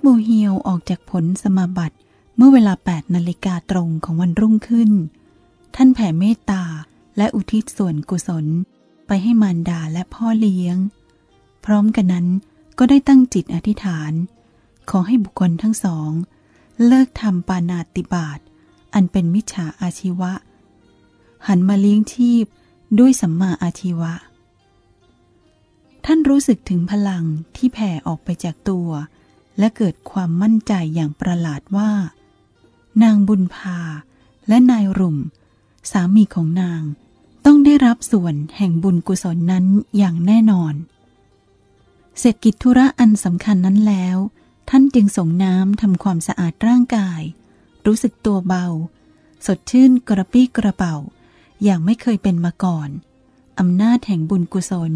โมเฮียวออกจากผลสมาบัติเมื่อเวลา 8 นาฬิกาตรงของวันรุ่งขึ้น ท่านแผ่เมตตาและอุทิศส่วนกุศล ไปให้มารดาและพ่อเลี้ยง พร้อมกันนั้นก็ได้ตั้งจิตอธิษฐาน ขอให้บุคคลทั้งสอง เลิกทำปานาติบาตอันเป็นมิจฉาอาชีวะ หันมาเลี้ยงชีพด้วยสัมมาอาชีวะ ท่านรู้สึกถึงพลังที่แผ่ออกไปจากตัว และเกิดความมั่นใจอย่างประหลาดว่า นางบุญพาและนายรุ่ม สามีของนางต้องได้รับส่วนแห่งบุญกุศลนั้นอย่างแน่นอน เสร็จกิจธุระอันสำคัญนั้นแล้ว ท่านจึงส่งน้ำทำความสะอาดร่างกาย รู้สึกตัวเบา สดชื่นกระปี้กระเป๋า อย่างไม่เคยเป็นมาก่อนอำนาจแห่งบุญกุศล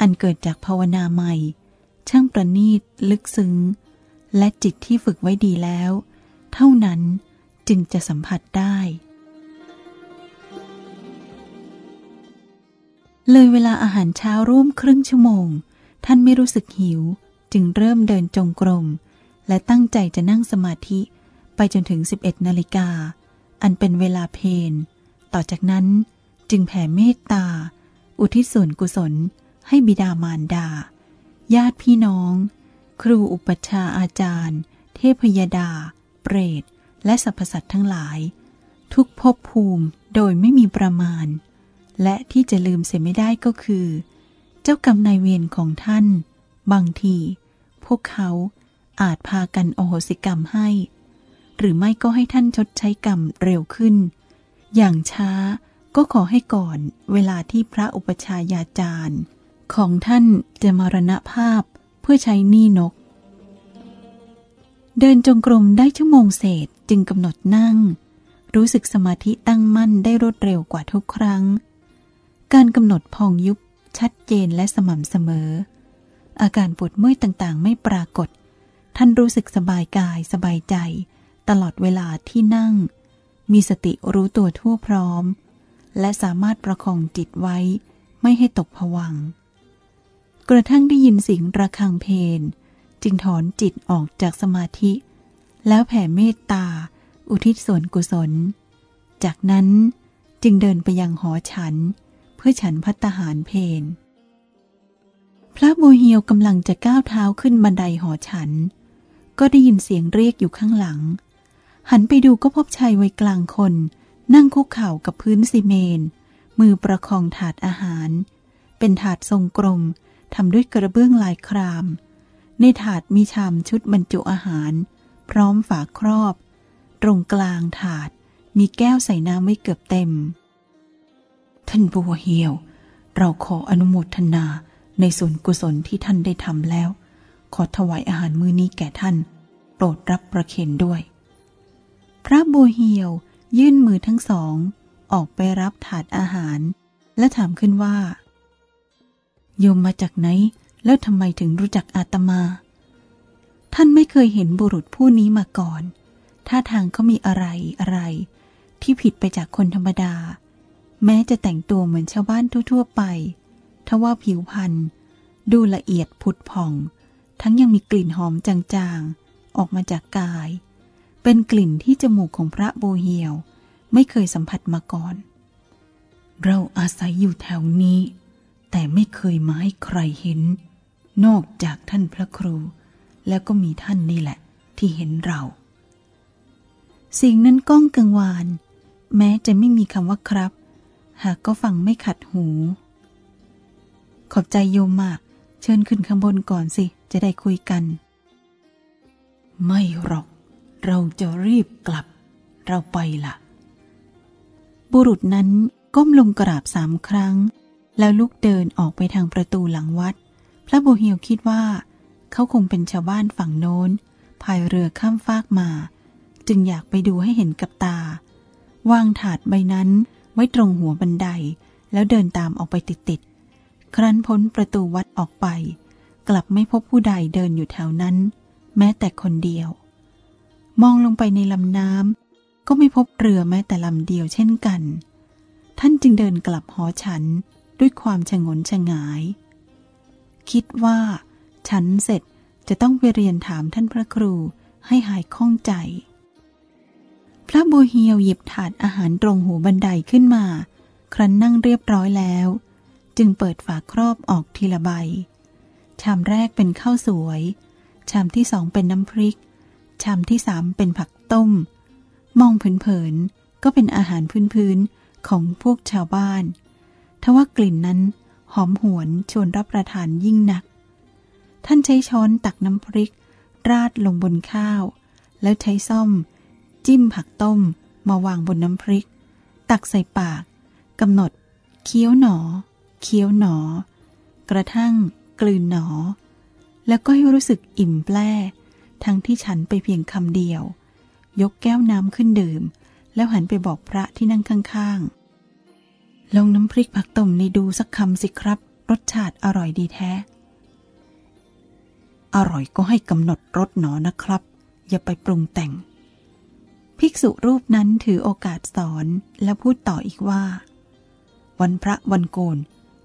อันเกิดจากภาวนาใหม่ ช่างประณีตลึกซึ้ง และจิตที่ฝึกไว้ดีแล้ว เท่านั้นจึงจะสัมผัสได้ เลยเวลาอาหารเช้าร่วมครึ่งชั่วโมง ท่านไม่รู้สึกหิว จึงเริ่มเดินจงกรม และตั้งใจจะนั่งสมาธิไปจนถึง 11 นาฬิกา อันเป็นเวลาเพนต่อจากนั้นจึงแผ่เมตตา อุทิศส่วนกุศลให้บิดามารดา ญาติพี่น้อง ครูอุปชาอาจารย์ เทพยดา เปรต และสรรพสัตว์ทั้งหลาย ทุกภพภูมิโดยไม่มีประมาณ และที่จะลืมเสียไม่ได้ก็คือ เจ้ากรรมนายเวรของท่าน บางที พวกเขาอาจพากันโอโหสิกรรมให้ หรือไม่ก็ให้ท่านชดใช้กรรมเร็วขึ้น อย่างช้าก็ขอให้ก่อนเวลาที่พระอุปชายาจารย์ ของท่านจะมรณภาพ เพื่อใช้หนี้นก เดินจงกรมได้ชั่วโมงเศษจึงกำหนดนั่ง รู้สึกสมาธิตั้งมั่นได้รวดเร็วกว่าทุกครั้ง การกำหนดพองยุบชัดเจนและสม่ำเสมอ อาการปวดเมื่อยต่างๆ ไม่ปรากฏ ท่านรู้สึกสบายกายสบายใจ ตลอดเวลาที่นั่ง มีสติรู้ตัวทั่วพร้อม และสามารถประคองจิตไว้ ไม่ให้ตกผวัง กระทั่งได้ยินเสียงระฆังเพลงจึงถอนจิตออกจากสมาธิ แล้วแผ่เมตตา อุทิศส่วนกุศล จากนั้นจึงเดินไปยังหอฉัน เพื่อฉันพัตตาหารเพนพระโมเฮียวกำลังจะก้าวเท้าขึ้นบันไดหอฉัน ก็ได้ยินเสียงเรียกอยู่ข้างหลัง หันไปดูก็พบชายวัยกลางคน นั่งคุกเข่ากับพื้นซีเมน มือประคองถาดอาหาร เป็นถาดทรงกลม ทำด้วยกระเบื้องลายคราม ในถาดมีชามชุดบรรจุอาหาร พร้อมฝาครอบ ตรงกลางถาดมีแก้วใส่น้ำไว้เกือบเต็ม ท่านบัวเหียว เราขออนุโมทนาในส่วนกุศลที่ท่านได้ทำแล้ว ขอถวายอาหารมื้อนี้แก่ท่าน โปรดรับประเคนด้วย พระบัวเหียวยื่นมือทั้งสอง ออกไปรับถาดอาหาร และถามขึ้นว่า โยมมาจากไหน แล้วทำไมถึงรู้จักอาตมา ท่านไม่เคยเห็นบุรุษผู้นี้มาก่อน ท่าทางเขามีอะไรอะไร ที่ผิดไปจากคนธรรมดา แม้จะแต่งตัวเหมือนชาวบ้านทั่ว ๆ ไป ทว่าผิวพรรณดูละเอียดผุดผ่อง ทั้งยังมีกลิ่นหอมจางๆ ออกมาจากกาย เป็นกลิ่นที่จมูกของพระโบเฮียว ไม่เคยสัมผัสมาก่อน เราอาศัยอยู่แถวนี้ แต่ไม่เคยมาให้ใครเห็น นอกจากท่านพระครู แล้วก็มีท่านนี่แหละ ที่เห็นเรา สิ่งนั้นก้องกังวาน แม้จะไม่มีคำว่าครับ หากก็ฟังไม่ขัดหู ขอบใจโยมมาก เชิญขึ้นข้างบนก่อนสิ จะได้คุยกัน ไม่หรอก เราจะรีบกลับ เราไปละ่ะ บุรุษนั้นก้มลงกราบสามครั้ง แล้วลุกเดินออกไปทางประตูหลังวัด พระโบเฮียวคิดว่า เขาคงเป็นชาวบ้านฝั่งโน้นพายเรือข้ามฟากมา จึงอยากไปดูให้เห็นกับตา วางถาดใบนั้นไว้ตรงหัวบันได แล้วเดินตามออกไปติดๆ ครั้นพ้นประตูวัดออกไป กลับไม่พบผู้ใดเดินอยู่แถวนั้น แม้แต่คนเดียว มองลงไปในลำน้ำก็ไม่พบเรือแม้แต่ลำเดียวเช่นกัน ท่านจึงเดินกลับหอฉัน ด้วยความชงนชงาย คิดว่า ฉันเสร็จจะต้องไปเรียนถามท่านพระครูให้หายข้องใจ พระบูเฮียวหยิบถาดอาหารตรงหูบันไดขึ้นมา ครั้นนั่งเรียบร้อยแล้ว จึงเปิดฝาครอบออกทีละใบ ชามแรกเป็นข้าวสวย ชามที่สองเป็นน้ำพริก ชามที่สามเป็นผักต้ม มองเผินๆก็เป็นอาหารพื้นๆของพวกชาวบ้าน ทว่ากลิ่นนั้นหอมหวนชวนรับประทานยิ่งนัก ท่านใช้ช้อนตักน้ำพริก ราดลงบนข้าว แล้วใช้ซ่อม จิ้มผักต้มมาวางบนน้ำพริก ตักใส่ปากกำหนด เคี้ยวหนอ เคี้ยวหนอ กระทั่ง กลืนหนอ แล้วก็ให้รู้สึกอิ่มแปร่ทั้งที่ฉันไปเพียงคำเดียว ยกแก้วน้ำขึ้นดื่ม แล้วหันไปบอกพระที่นั่งข้างๆ ลองน้ำพริกผักต้มนี่ดูสักคำสิครับ รสชาติอร่อยดีแท้ อร่อยก็ให้กำหนดรสหนอนะครับ อย่าไปปรุงแต่ง ภิกษุรูปนั้นถือโอกาสสอนและพูดต่ออีกว่า วันพระวันโกน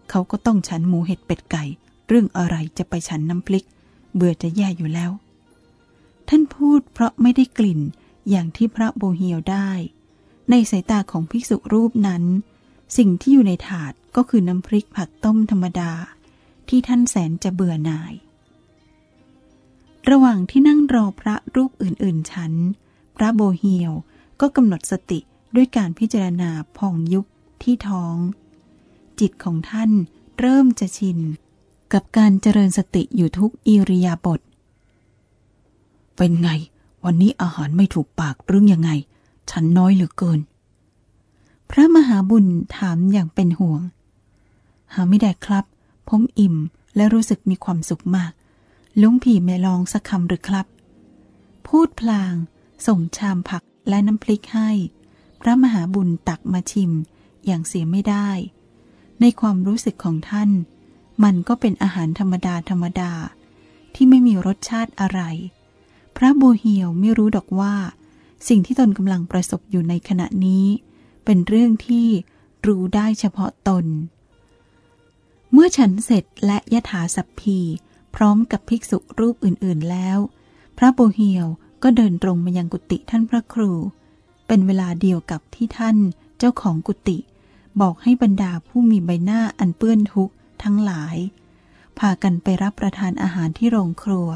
เขาก็ต้องฉันหมูเห็ดเป็ดไก่ เรื่องอะไรจะไปฉันน้ำพริก เบื่อจะแย่อยู่แล้ว ท่านพูดเพราะไม่ได้กลิ่นอย่างที่พระโบเฮียวได้ ในสายตาของภิกษุรูปนั้น สิ่งที่อยู่ในถาดก็คือน้ำพริกผักต้มธรรมดา ที่ท่านแสนจะเบื่อหน่าย ระหว่างที่นั่งรอพระรูปอื่นๆฉัน พระโบเฮียวก็กำหนดสติด้วยการพิจารณาพองยุบที่ท้อง จิตของท่านเริ่มจะชิน กับการเจริญสติอยู่ทุกอิริยาบถเป็นไง วันนี้อาหารไม่ถูกปากหรือยังไง ฉันน้อยเหลือเกิน พระมหาบุญถามอย่างเป็นห่วง หาไม่ได้ครับ ผมอิ่มและรู้สึกมีความสุขมากลุงผีแม่ลองสักคำหรือครับ พูดพลาง ส่งชามผักและน้ำพริกให้ พระมหาบุญตักมาชิมอย่างเสียไม่ได้ ในความรู้สึกของท่าน มันก็เป็นอาหารธรรมดาธรรมดา ที่ไม่มีรสชาติอะไร พระโบเฮียวไม่รู้ดอกว่า สิ่งที่ตนกำลังประสบอยู่ในขณะนี้ เป็นเรื่องที่รู้ได้เฉพาะตน เมื่อฉันเสร็จและยะถาสัพพี พร้อมกับภิกษุรูปอื่นๆแล้ว พระโบเฮียวก็เดินตรงมายังกุฏิท่านพระครู เป็นเวลาเดียวกับที่ท่านเจ้าของกุฏิบอกให้บรรดาผู้มีใบหน้าอันเปื้อนทุกข์ทั้งหลาย พากันไปรับประทานอาหารที่โรงครัว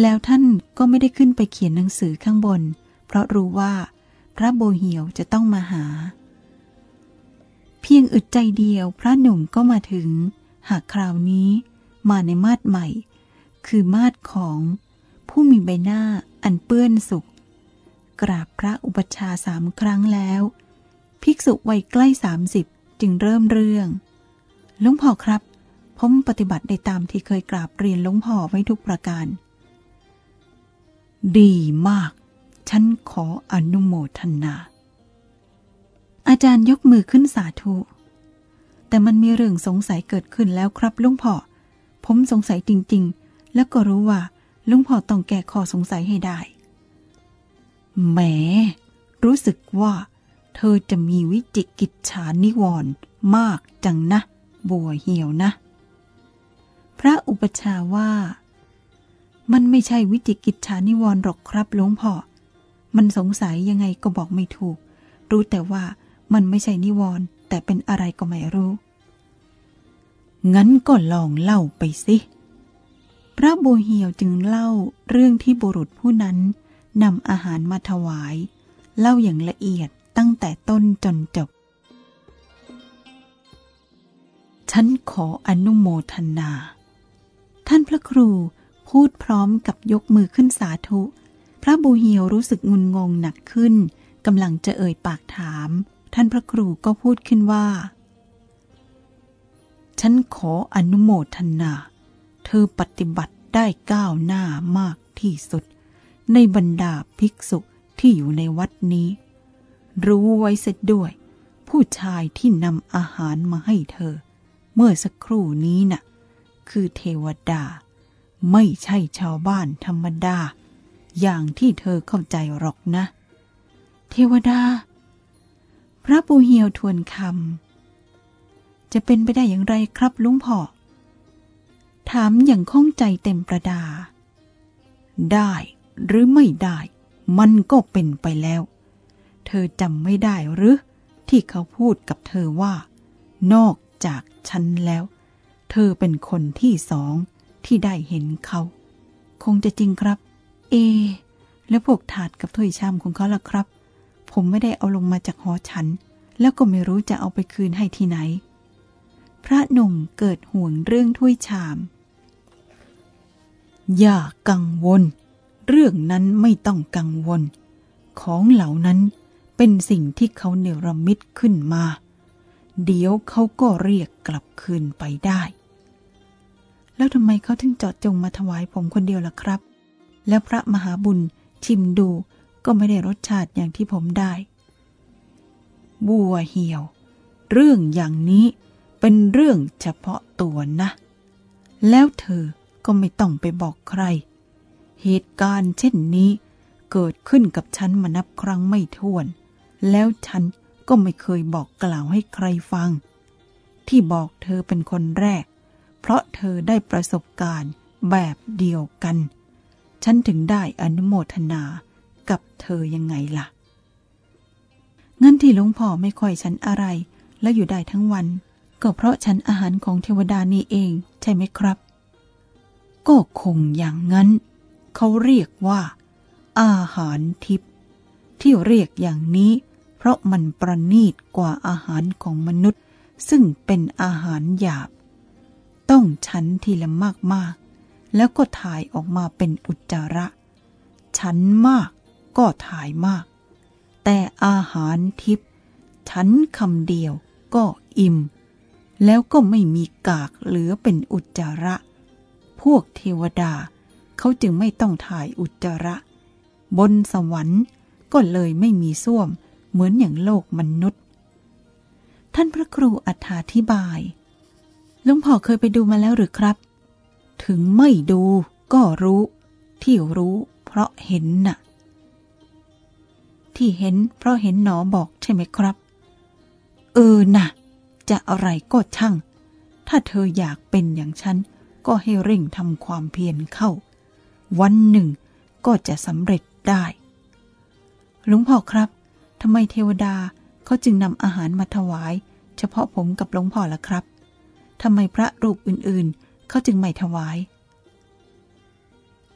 แล้วท่านก็ไม่ได้ขึ้นไปเขียนหนังสือข้างบน เพราะรู้ว่า พระโบเหียวจะต้องมาหา เพียงอึดใจเดียวพระหนุ่มก็มาถึง หากคราวนี้มาในมาดใหม่ คือมาดของผู้มีใบหน้าอันเปื้อนสุข กราบพระอุปชาสามครั้งแล้ว ภิกษุวัยใกล้สามสิบจึงเริ่มเรื่องลุงพ่อครับ ผมปฏิบัติได้ตามที่เคยกราบเรียนลุงพ่อไว้ทุกประการ ดีมาก ฉันขออนุโมทนา อาจารย์ยกมือขึ้นสาธุ แต่มันมีเรื่องสงสัยเกิดขึ้นแล้วครับลุงพ่อ ผมสงสัยจริง ๆ แล้วก็รู้ว่าลุงพ่อต้องแก้ข้อสงสัยให้ได้ แหม รู้สึกว่า เธอจะมีวิจิกิจฉานิวรณ์มากจังนะ บัวเหี่ยวนะ พระอุปชาว่า มันไม่ใช่วิจิกิจฉานิวรณ์หรอกครับหลวงพ่อ มันสงสัยยังไงก็บอกไม่ถูก รู้แต่ว่ามันไม่ใช่นิวรณ์แต่เป็นอะไรก็ไม่รู้ งั้นก็ลองเล่าไปสิ พระโบเหียวจึงเล่าเรื่องที่บุรุษผู้นั้นนำอาหารมาถวาย เล่าอย่างละเอียดตั้งแต่ต้นจนจบ ฉันขออนุโมทนา ท่านพระครูพูดพร้อมกับยกมือขึ้นสาธุ ระบูเฮียวรู้สึกงุนงงหนักขึ้นกำลังจะเอ่ยปากถาม ท่านพระครูก็พูดขึ้นว่า ฉันขออนุโมทนา เธอปฏิบัติได้ก้าวหน้ามากที่สุด ในบรรดาภิกษุที่อยู่ในวัดนี้ รู้ไว้เสร็จด้วย ผู้ชายที่นำอาหารมาให้เธอ เมื่อสักครู่นี้น่ะ คือเทวดา ไม่ใช่ชาวบ้านธรรมดา อย่างที่เธอเข้าใจหรอกนะ เทวดา พระปูเหียวทวนคำจะเป็นไปได้อย่างไรครับลุงพ่อ ถามอย่างข้องใจเต็มประดา ได้หรือไม่ได้ มันก็เป็นไปแล้ว เธอจำไม่ได้หรือ ที่เขาพูดกับเธอว่า นอกจากฉันแล้ว เธอเป็นคนที่สองที่ได้เห็นเขา คงจะจริงครับ เอ แล้วพวกถาดกับถ้วยชามของเขาล่ะครับ ผมไม่ได้เอาลงมาจากหอฉัน แล้วก็ไม่รู้จะเอาไปคืนให้ที่ไหน พระหนุ่มเกิดห่วงเรื่องถ้วยชาม อย่ากังวล เรื่องนั้นไม่ต้องกังวล ของเหล่านั้นเป็นสิ่งที่เขาเนรมิตขึ้นมา เดี๋ยวเขาก็เรียกกลับคืนไปได้ แล้วทำไมเขาถึงเจาะจงมาถวายผมคนเดียวล่ะครับ แล้วพระมหาบุญชิมดูก็ไม่ได้รสชาติอย่างที่ผมได้ บัวเหี่ยว เรื่องอย่างนี้เป็นเรื่องเฉพาะตัวนะ แล้วเธอก็ไม่ต้องไปบอกใคร เหตุการณ์เช่นนี้เกิดขึ้นกับฉันมานับครั้งไม่ถ้วน แล้วฉันก็ไม่เคยบอกกล่าวให้ใครฟัง ที่บอกเธอเป็นคนแรก เพราะเธอได้ประสบการณ์แบบเดียวกัน ฉันถึงได้อนุโมทนากับเธอยังไงล่ะ เงั้นที่หลวงพ่อไม่ค่อยฉันอะไร และอยู่ได้ทั้งวัน ก็เพราะฉันอาหารของเทวดานี่เองใช่ไหมครับ ก็คงอย่างนั้น เขาเรียกว่า อาหารทิพย์ที่เรียกอย่างนี้ เพราะมันประณีตกว่าอาหารของมนุษย์ ซึ่งเป็นอาหารหยาบ ต้องฉันทีละมากๆ แล้วก็ถ่ายออกมาเป็นอุจจาระ ฉันมากก็ถ่ายมาก แต่อาหารทิพย์ฉันคำเดียวก็อิ่ม แล้วก็ไม่มีกากเหลือเป็นอุจจาระ พวกเทวดาเขาจึงไม่ต้องถ่ายอุจจาระ บนสวรรค์ก็เลยไม่มีส้วมเหมือนอย่างโลกมนุษย์ ท่านพระครูอธิบายหลวงพ่อเคยไปดูมาแล้วหรือครับ ถึงไม่ดูก็รู้ ที่รู้เพราะเห็นน่ะ ที่เห็นเพราะเห็นหนอบอกใช่ไหมครับ เออน่ะ จะอะไรก็ช่าง ถ้าเธออยากเป็นอย่างฉัน ก็ให้เร่งทำความเพียรเข้า วันหนึ่งก็จะสำเร็จได้หลวงพ่อครับทำไมเทวดาเขาจึงนำอาหารมาถวาย เฉพาะผมกับหลวงพ่อล่ะครับทำไมพระรูปอื่นๆ เขาจึงไม่ถวาย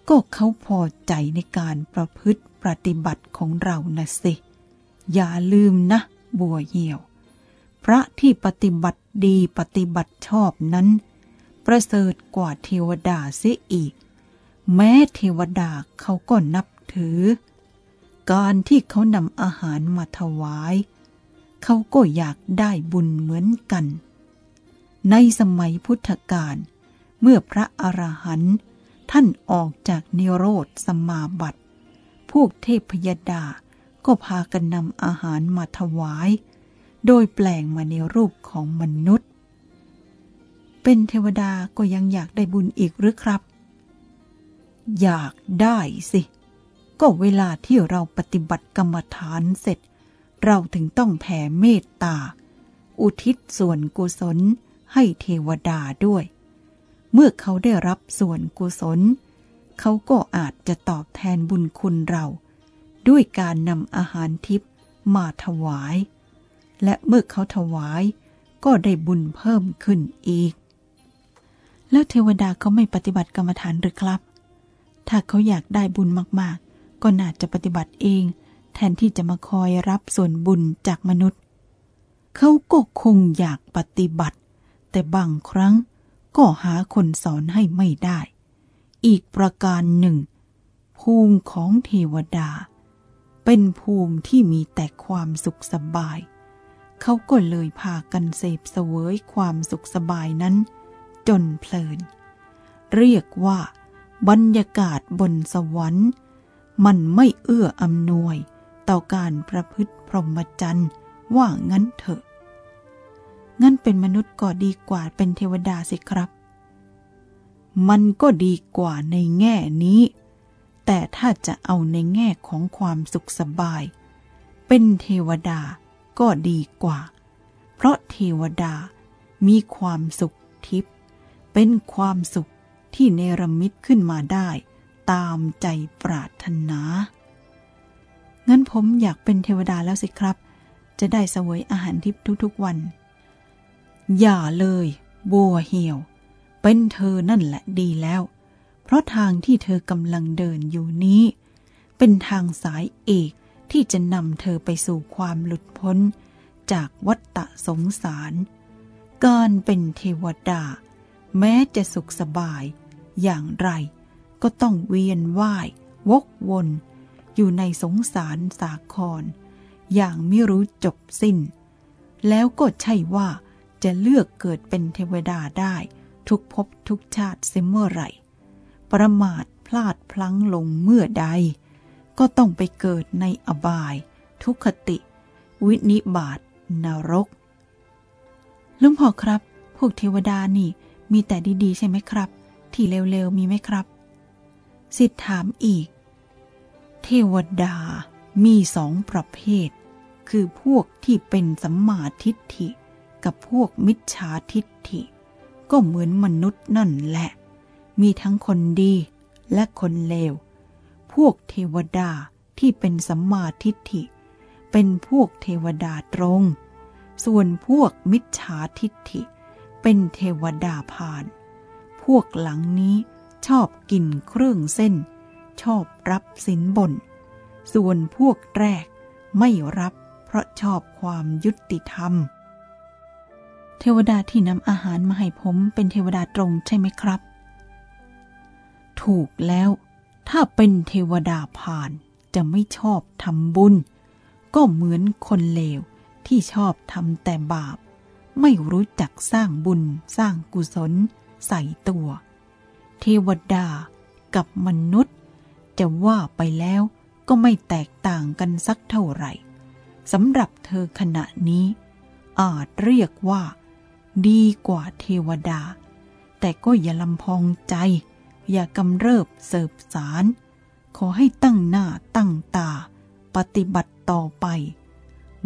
ก็เขาพอใจในการประพฤติปฏิบัติของเรานะสิ อย่าลืมนะ บัวเหี่ยว พระที่ปฏิบัติดีปฏิบัติชอบนั้น ประเสริฐกว่าเทวดาเสียอีก แม้เทวดาเขาก็นับถือ การที่เขานำอาหารมาถวาย เขาก็อยากได้บุญเหมือนกัน ในสมัยพุทธกาล เมื่อพระอรหันต์ท่านออกจากนิโรธสมาบัติ พวกเทพยดา ก็พากันนำอาหารมาถวาย โดยแปลงมาในรูปของมนุษย์ เป็นเทวดาก็ยังอยากได้บุญอีกหรือครับ อยากได้สิ ก็เวลาที่เราปฏิบัติกรรมฐานเสร็จ เราถึงต้องแผ่เมตตา อุทิศส่วนกุศลให้เทวดาด้วย เมื่อเขาได้รับส่วนกุศล เขาก็อาจจะตอบแทนบุญคุณเรา ด้วยการนำอาหารทิพย์มาถวาย และเมื่อเขาถวายก็ได้บุญเพิ่มขึ้นอีก แล้วเทวดาเขาไม่ปฏิบัติกรรมฐานหรือครับ ถ้าเขาอยากได้บุญมากๆ ก็น่าจะปฏิบัติเอง แทนที่จะมาคอยรับส่วนบุญจากมนุษย์ เขาก็คงอยากปฏิบัติ แต่บางครั้ง ก็หาคนสอนให้ไม่ได้ อีกประการหนึ่ง ภูมิของเทวดา เป็นภูมิที่มีแต่ความสุขสบาย เขาก็เลยพากันเสพเสวยความสุขสบายนั้น จนเพลิน เรียกว่า บรรยากาศบนสวรรค์ มันไม่เอื้ออำนวยต่อการประพฤติพรหมจรรย์ว่างั้นเถอะ งั้นเป็นมนุษย์ก็ดีกว่าเป็นเทวดาสิครับ มันก็ดีกว่าในแง่นี้ แต่ถ้าจะเอาในแง่ของความสุขสบาย เป็นเทวดาก็ดีกว่า เพราะเทวดามีความสุขทิพย์เป็นความสุขที่เนรมิตขึ้นมาได้ ตามใจปรารถนางั้นผมอยากเป็นเทวดาแล้วสิครับ จะได้เสวยอาหารทิพย์ทุกๆวัน อย่าเลยบัวเหี่ยว เป็นเธอนั่นแหละดีแล้ว เพราะทางที่เธอกำลังเดินอยู่นี้ เป็นทางสายเอกที่จะนำเธอไปสู่ความหลุดพ้น จากวัฏฏะสงสาร การเป็นเทวดา แม้จะสุขสบาย อย่างไร ก็ต้องเวียนว่าย วกวน อยู่ในสงสารสาคร อย่างไม่รู้จบสิ้น แล้วก็ใช่ว่า จะเลือกเกิดเป็นเทวดาได้ ทุกภพทุกชาติเสมอไหร่ ประมาทพลาดพลั้งลงเมื่อใด ก็ต้องไปเกิดในอบาย ทุกขติ วินิบาตนรก ลุงพ่อครับ พวกเทวดานี่ มีแต่ดีๆ ใช่ไหมครับ ที่เร็วๆ มีไหมครับ สิทธถามอีก เทวดามีสองประเภท คือพวกที่เป็นสัมมาทิฏฐิ กับพวกมิจฉาทิฏฐิ ก็เหมือนมนุษย์นั่นแหละ มีทั้งคนดีและคนเลว พวกเทวดาที่เป็นสัมมาทิฏฐิ เป็นพวกเทวดาตรง ส่วนพวกมิจฉาทิฏฐิ เป็นเทวดาพาน พวกหลังนี้ชอบกินเครื่องเส้น ชอบรับสินบน ส่วนพวกแรกไม่รับเพราะชอบความยุติธรรม เทวดาที่นำอาหารมาให้ผมเป็นเทวดาตรงใช่ไหมครับ ถูกแล้ว ถ้าเป็นเทวดาผ่านจะไม่ชอบทำบุญ ก็เหมือนคนเลวที่ชอบทำแต่บาป ไม่รู้จักสร้างบุญสร้างกุศล ใส่ตัว เทวดากับมนุษย์ จะว่าไปแล้วก็ไม่แตกต่างกันสักเท่าไหร่สำหรับเธอขณะนี้ อาจเรียกว่า ดีกว่าเทวดา แต่ก็อย่าลำพองใจ อย่ากำเริบเสิบสาร ขอให้ตั้งหน้าตั้งตา ปฏิบัติต่อไป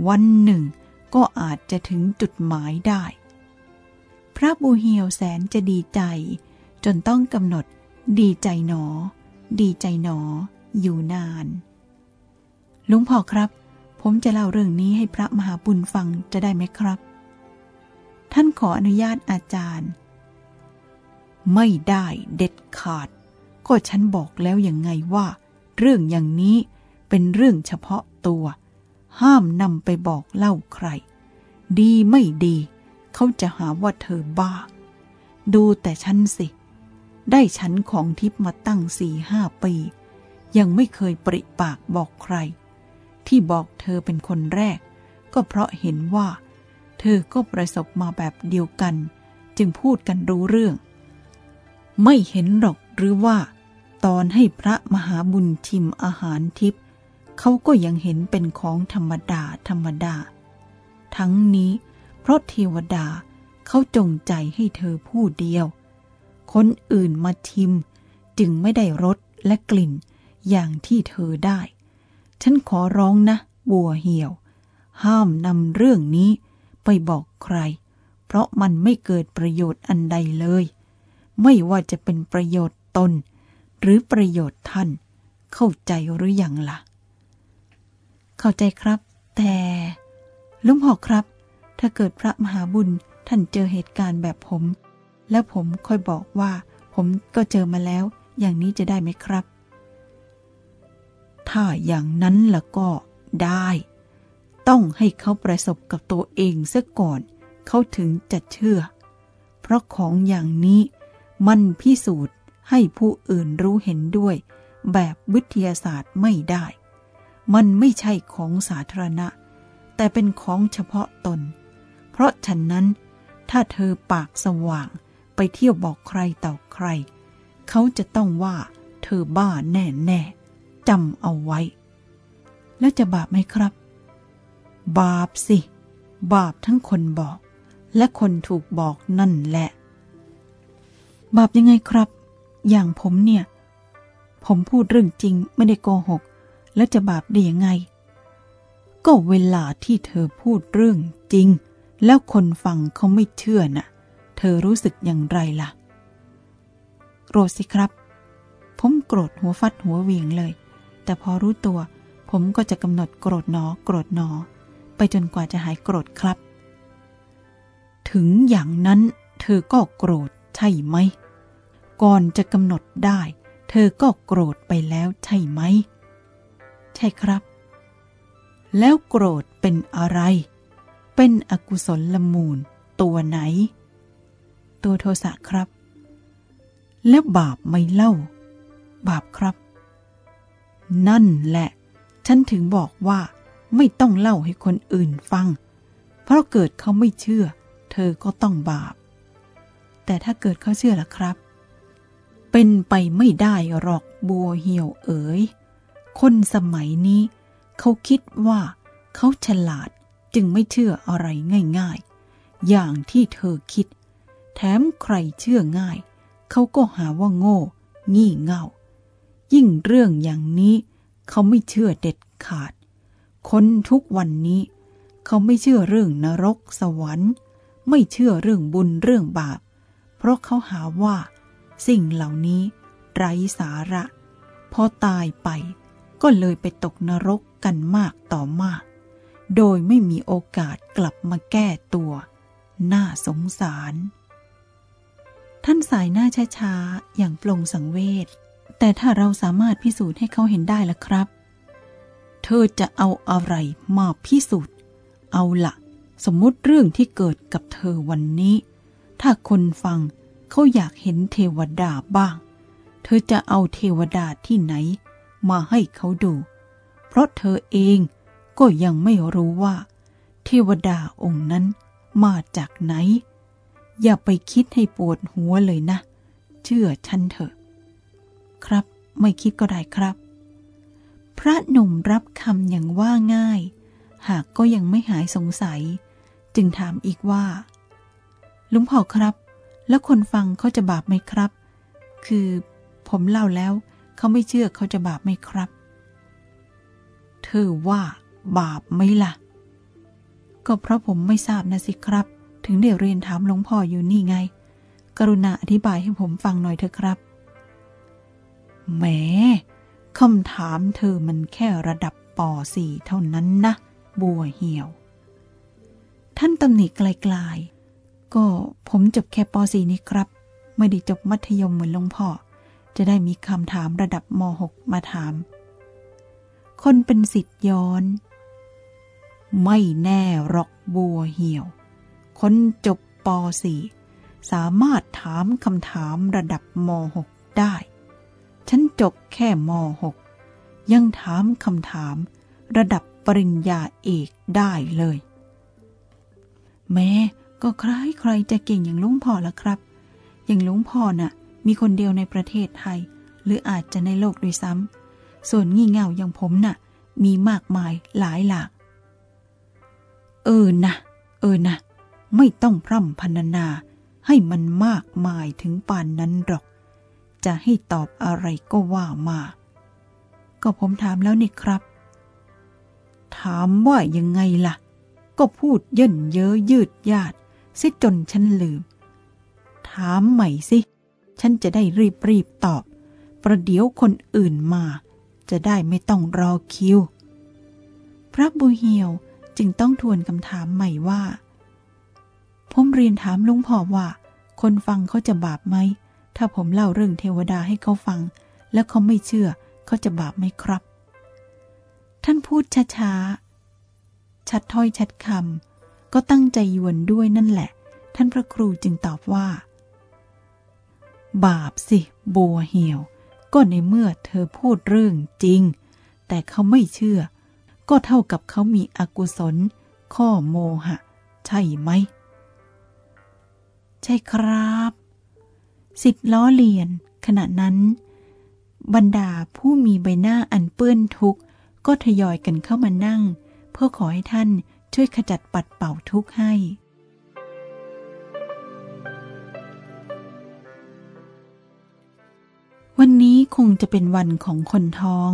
วันหนึ่งก็อาจจะถึงจุดหมายได้ พระบูเฮียวแสนจะดีใจ จนต้องกำหนดดีใจหนอ ดีใจหนอ อยู่นาน ลุงพ่อครับ ผมจะเล่าเรื่องนี้ให้พระมหาบุญฟังจะได้ไหมครับ ท่านขออนุญาตอาจารย์ ไม่ได้เด็ดขาด ก็ฉันบอกแล้วยังไงว่า เรื่องอย่างนี้เป็นเรื่องเฉพาะตัว ห้ามนำไปบอกเล่าใคร ดีไม่ดี เขาจะหาว่าเธอบ้า ดูแต่ฉันสิ ได้ฉันของทิพมาตั้งสี่ห้าปี ยังไม่เคยปริปากบอกใคร ที่บอกเธอเป็นคนแรก ก็เพราะเห็นว่า เธอก็ประสบมาแบบเดียวกัน จึงพูดกันรู้เรื่อง ไม่เห็นหรอกหรือว่า ตอนให้พระมหาบุญชิมอาหารทิพย์เขาก็ยังเห็นเป็นของธรรมดาธรรมดา ทั้งนี้ เพราะเทวดาเขาจงใจให้เธอผู้เดียว คนอื่นมาชิม จึงไม่ได้รสและกลิ่นอย่างที่เธอได้ ฉันขอร้องนะ บัวเหี่ยว ห้ามนำเรื่องนี้ ไปบอกใคร เพราะมันไม่เกิดประโยชน์อันใดเลย ไม่ว่าจะเป็นประโยชน์ตน หรือประโยชน์ท่าน เข้าใจหรืออยังล่ะ เข้าใจครับ แต่ลุงพ่อครับ ถ้าเกิดพระมหาบุญท่านเจอเหตุการณ์แบบผม แล้วผมค่อยบอกว่า ผมก็เจอมาแล้ว อย่างนี้จะได้ไหมครับ ถ้าอย่างนั้นล่ะก็ได้ ต้องให้เขาประสบกับตัวเองซะก่อน เขาถึงจะเชื่อ เพราะของอย่างนี้มันพิสูจน์ให้ผู้อื่นรู้เห็นด้วย แบบวิทยาศาสตร์ไม่ได้ มันไม่ใช่ของสาธารณะ แต่เป็นของเฉพาะตน เพราะฉะนั้น ถ้าเธอปากสว่างไปเที่ยวบอกใครต่อใคร เขาจะต้องว่าเธอบ้าแน่แน่จำเอาไว้ แล้วจะบาปไหมครับ บาปสิ บาปทั้งคนบอก และคนถูกบอกนั่นแหละ บาปยังไงครับ อย่างผมเนี่ย ผมพูดเรื่องจริงไม่ได้โกหก แล้วจะบาปได้ยังไง ก็เวลาที่เธอพูดเรื่องจริง แล้วคนฟังเขาไม่เชื่อน่ะ เธอรู้สึกอย่างไรล่ะโกรธสิครับ ผมโกรธหัวฟัดหัวเวียงเลย แต่พอรู้ตัวผมก็จะกำหนดโกรธหนอ โกรธหนอ ไปจนกว่าจะหายโกรธครับ ถึงอย่างนั้นเธอก็โกรธใช่ไหม ก่อนจะกำหนดได้ เธอก็โกรธไปแล้วใช่ไหม ใช่ครับ แล้วโกรธเป็นอะไร เป็นอกุศลละมูล ตัวไหน ตัวโทสะครับ แล้วบาปไม่เล่า บาปครับ นั่นแหละ ฉันถึงบอกว่า ไม่ต้องเล่าให้คนอื่นฟัง เพราะเกิดเขาไม่เชื่อ เธอก็ต้องบาป แต่ถ้าเกิดเขาเชื่อล่ะครับ เป็นไปไม่ได้หรอกบัวเหี่ยวเอ๋ย คนสมัยนี้ เขาคิดว่าเขาฉลาดจึงไม่เชื่ออะไรง่ายๆ อย่างที่เธอคิด แถมใครเชื่อง่าย เขาก็หาว่าโง่ งี่เง่า ยิ่งเรื่องอย่างนี้ เขาไม่เชื่อเด็ดขาด คนทุกวันนี้ เขาไม่เชื่อเรื่องนรกสวรรค์ ไม่เชื่อเรื่องบุญเรื่องบาป เพราะเขาหาว่า สิ่งเหล่านี้ ไร้สาระ พอตายไปก็เลยไปตกนรกกันมากต่อมาก โดยไม่มีโอกาสกลับมาแก้ตัว น่าสงสาร ท่านสายหน้าช้าๆ อย่างปลงสังเวชแต่ถ้าเราสามารถพิสูจน์ให้เขาเห็นได้ละครับ เธอจะเอาอะไรมาพิสูจน์ เอาละสมมติเรื่องที่เกิดกับเธอวันนี้ ถ้าคนฟังเขาอยากเห็นเทวดาบ้าง เธอจะเอาเทวดาที่ไหน มาให้เขาดู เพราะเธอเองก็ยังไม่รู้ว่า เทวดาองค์นั้นมาจากไหน อย่าไปคิดให้ปวดหัวเลยนะ เชื่อฉันเถอะ ครับ ไม่คิดก็ได้ครับ พระหนุ่มรับคำอย่างว่าง่าย หากก็ยังไม่หายสงสัย จึงถามอีกว่าลุงพ่อครับ แล้วคนฟังเขาจะบาปไหมครับ คือผมเล่าแล้วเขาไม่เชื่อเขาจะบาปไหมครับ เธอว่าบาปไหมล่ะ ก็เพราะผมไม่ทราบนะสิครับ ถึงได้เรียนถามหลวงพ่ออยู่นี่ไง กรุณาอธิบายให้ผมฟังหน่อยเถอะครับแหม คำถามเธอมันแค่ระดับป .4 เท่านั้นนะ บัวเหี่ยว ท่านตำหนิไกลๆ ก็ผมจบแค่ป .4 นี่ครับ ไม่ได้จบมัธยมเหมือนหลวงพ่อ จะได้มีคำถามระดับม .6 มาถาม คนเป็นสิทธิ์ย้อน ไม่แน่หรอกบัวเหี่ยว คนจบป .4 สามารถถามคำถามระดับม .6 ได้ ฉันจบแค่ม .6 ยังถามคำถามระดับปริญญาเอกได้เลย แม้ก็ใครใครจะเก่งอย่างลุงพ่อละครับ อย่างลุงพ่อน่ะ มีคนเดียวในประเทศไทย หรืออาจจะในโลกด้วยซ้ำส่วนงี่เง่าอย่างผมน่ะ มีมากมายหลายหลากเออนะเออนะไม่ต้องพร่ำพรรณนาให้มันมากมายถึงป่านนั้นหรอก จะให้ตอบอะไรก็ว่ามา ก็ผมถามแล้วนี่ครับ ถามว่ายังไงล่ะ ก็พูดเย่นเย้อยืดยาดซิจนฉันลืม ถามใหม่สิ ฉันจะได้รีบรีบตอบ ประเดี๋ยวคนอื่นมา จะได้ไม่ต้องรอคิว พระบุเหียวจึงต้องทวนคำถามใหม่ว่า ผมเรียนถามลุงพ่อว่า คนฟังเขาจะบาปไหม ถ้าผมเล่าเรื่องเทวดาให้เขาฟัง แล้วเขาไม่เชื่อเขาจะบาปไหมครับ ท่านพูดช้าๆ ชัดถ้อยชัดคำก็ตั้งใจยวนด้วยนั่นแหละ ท่านพระครูจึงตอบว่า บาปสิบัวเหี่ยว ก็ในเมื่อเธอพูดเรื่องจริง แต่เขาไม่เชื่อ ก็เท่ากับเขามีอกุศล ข้อโมหะ ใช่ไหม ใช่ครับ สิทธ์ล้อเลียน ขณะนั้น บรรดาผู้มีใบหน้าอันเปื้อนทุกข์ ก็ทยอยกันเข้ามานั่ง เพื่อขอให้ท่านช่วยขจัดปัดเป่าทุกข์ให้วันนี้คงจะเป็นวันของคนท้อง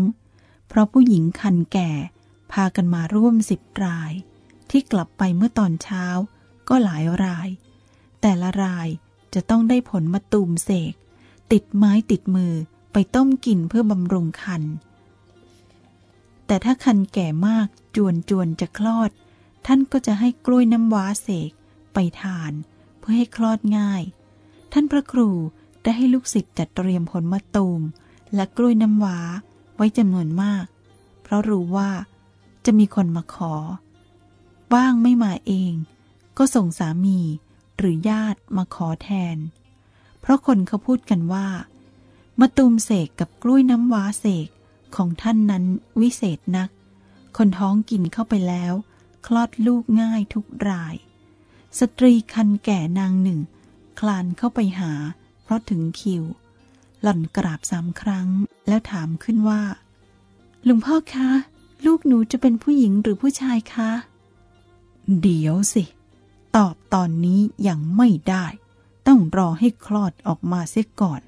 เพราะผู้หญิงคันแก่พากันมาร่วมสิบราย ที่กลับไปเมื่อตอนเช้าก็หลายราย แต่ละราย จะต้องได้ผลมาตูมเสก ติดไม้ติดมือไปต้มกินเพื่อบำรุงคัน แต่ถ้าคันแก่มากจวนจวนจะคลอด ท่านก็จะให้กล้วยน้ำว้าเสก ไปทาน เพื่อให้คลอดง่าย ท่านพระครูได้ให้ลูกศิษย์จัดเตรียมผลมะตูม และกล้วยน้ำว้าไว้จำนวนมาก เพราะรู้ว่า จะมีคนมาขอ บ้างไม่มาเอง ก็ส่งสามี หรือญาติมาขอแทน เพราะคนเขาพูดกันว่า มะตูมเสกกับกล้วยน้ำว้าเสกของท่านนั้นวิเศษนัก คนท้องกินเข้าไปแล้ว คลอดลูกง่ายทุกราย สตรีคันแก่นางหนึ่ง คลานเข้าไปหา เพราะถึงคิว หล่อนกราบสามครั้งแล้วถามขึ้นว่าหลวงพ่อคะ ลูกหนูจะเป็นผู้หญิงหรือผู้ชายคะ เดี๋ยวสิ ตอบตอนนี้ยังไม่ได้ ต้องรอให้คลอดออกมาเสียก่อน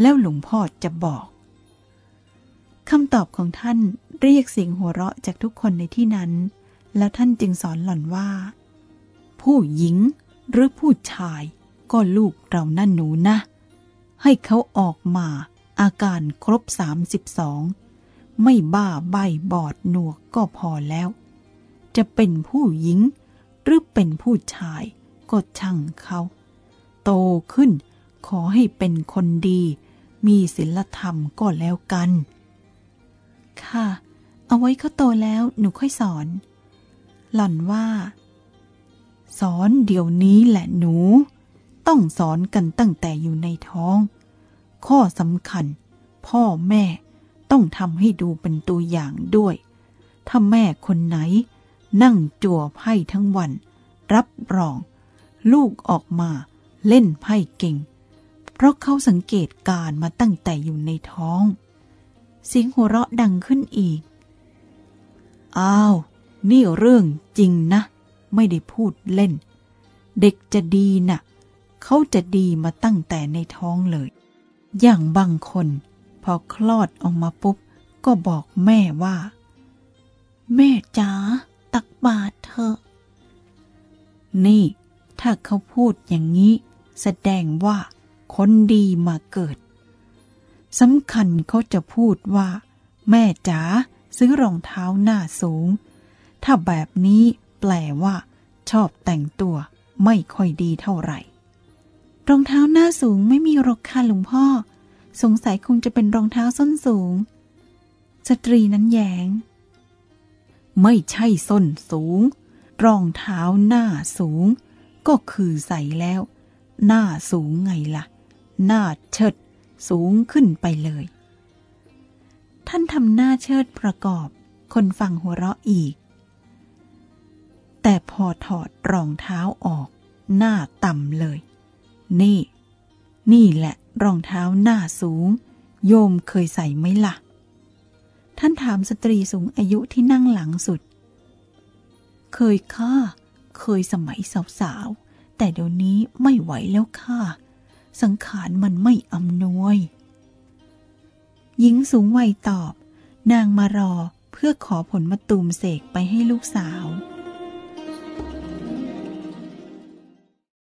แล้วหลวงพ่อจะบอกคำตอบของท่านเรียกเสียงหัวเราะจากทุกคนในที่นั้น แล้วท่านจึงสอนหล่อนว่า ผู้หญิงหรือผู้ชายก็ลูกเรานั่นหนูนะ ให้เขาออกมาอาการครบสามสิบสองไม่บ้าใบบอดหนวกก็พอแล้ว จะเป็นผู้หญิง หรือเป็นผู้ชายก็ช่างเขา โตขึ้นขอให้เป็นคนดี มีศีลธรรมก็แล้วกัน ค่ะ เอาไว้เขาโตแล้วหนูค่อยสอน หล่อนว่า สอนเดี๋ยวนี้แหละหนู ต้องสอนกันตั้งแต่อยู่ในท้อง ข้อสำคัญ พ่อแม่ต้องทำให้ดูเป็นตัวอย่างด้วย ถ้าแม่คนไหน นั่งจั่วไพ่ทั้งวัน รับรอง ลูกออกมาเล่นไพ่เก่ง เพราะเขาสังเกตการมาตั้งแต่อยู่ในท้อง เสียงหัวเราะดังขึ้นอีก อ้าว นี่เรื่องจริงนะ ไม่ได้พูดเล่น เด็กจะดีนะ่ะ เขาจะดีมาตั้งแต่ในท้องเลย อย่างบางคน พอคลอดออกมาปุ๊บ ก็บอกแม่ว่า แม่จ๋า ตักบาตรเถอะ นี่ ถ้าเขาพูดอย่างนี้ แสดงว่าคนดีมาเกิดสำคัญเขาจะพูดว่า แม่จ๋าซื้อรองเท้าหน้าสูง ถ้าแบบนี้แปลว่า ชอบแต่งตัวไม่ค่อยดีเท่าไหร่ รองเท้าหน้าสูงไม่มีหรอกค่ะหลวงพ่อ สงสัยคงจะเป็นรองเท้าส้นสูง สตรีนั้นแยง ไม่ใช่ส้นสูง รองเท้าหน้าสูง ก็คือใส่แล้ว หน้าสูงไงละ่ะ หน้าเชิด สูงขึ้นไปเลย ท่านทำหน้าเชิดประกอบ คนฟังหัวเราะอีก แต่พอถอดรองเท้าออก หน้าต่ำเลย นี่ นี่แหละรองเท้าหน้าสูง โยมเคยใส่ไหมละ่ะ ท่านถามสตรีสูงอายุที่นั่งหลังสุด เคยค่ะ เคยสมัยสาวๆ แต่เดี๋ยวนี้ไม่ไหวแล้วค่ะ สังขารมันไม่อำนวย หญิงสูงวัยตอบ นางมารอเพื่อขอผลมะตูมเสกไปให้ลูกสาว